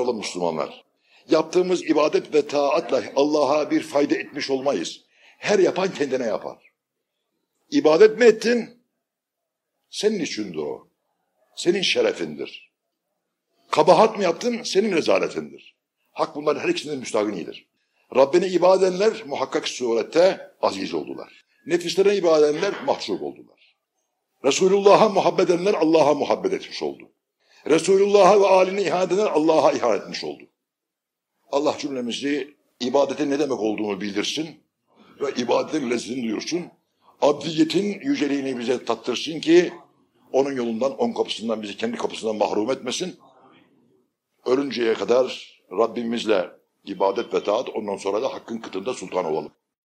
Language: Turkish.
olun Müslümanlar. Yaptığımız ibadet ve taatla Allah'a bir fayda etmiş olmayız. Her yapan kendine yapar. İbadet mi ettin? Senin içindir o. Senin şerefindir. Kabahat mı yaptın? Senin rezaletindir. Hak bunların her ikisinden müstahinidir. Rabbine ibadet edenler muhakkak surette aziz oldular. Nefislerine ibadet edenler mahcup oldular. Resulullah'a muhabbet edenler Allah'a muhabbet etmiş oldu. Resulullah'a ve aline ihanet edenler Allah'a ihanet etmiş oldu. Allah cümlemizi ibadetin ne demek olduğunu bildirsin ve ibadetin lezzetini duyursun. Abdiyetin yüceliğini bize tattırsın ki onun yolundan, on kapısından bizi kendi kapısından mahrum etmesin. Ölünceye kadar Rabbimizle ibadet ve taat ondan sonra da hakkın kıtında sultan olalım.